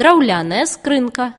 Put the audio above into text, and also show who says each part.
Speaker 1: драўляная скрынка.